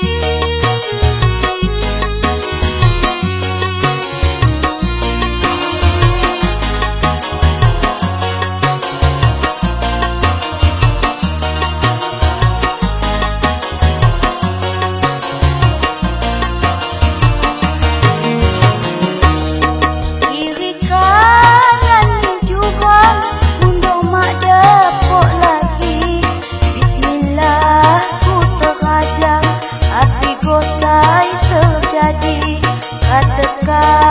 Come home.